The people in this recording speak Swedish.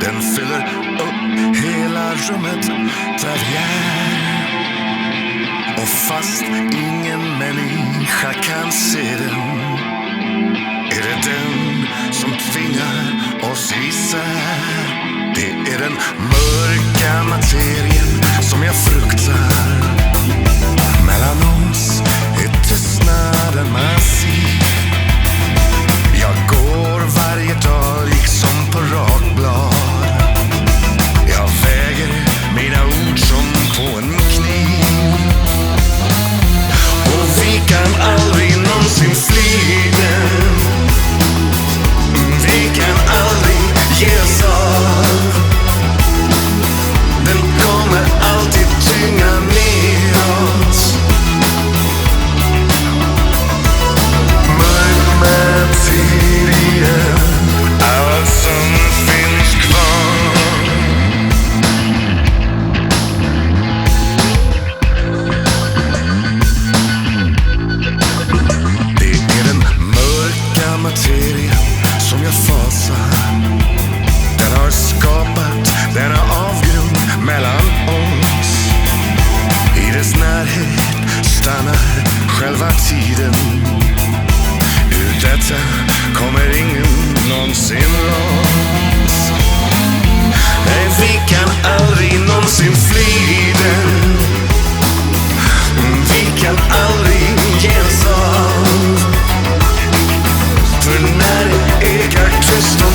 Den fyller upp hela rummet Travier Och fast ingen människa kan se den Är det den som tvingar oss isär. Det är den mörka materien som jag fruktar. Mellan aldrig fasa. Den har skapat denna avgrund mellan oss. I dess närhet stannar själva tiden. Ur detta kommer ingen någonsin loss. Nej, vi kan aldrig någonsin fly den Vi kan aldrig ge oss av. För när det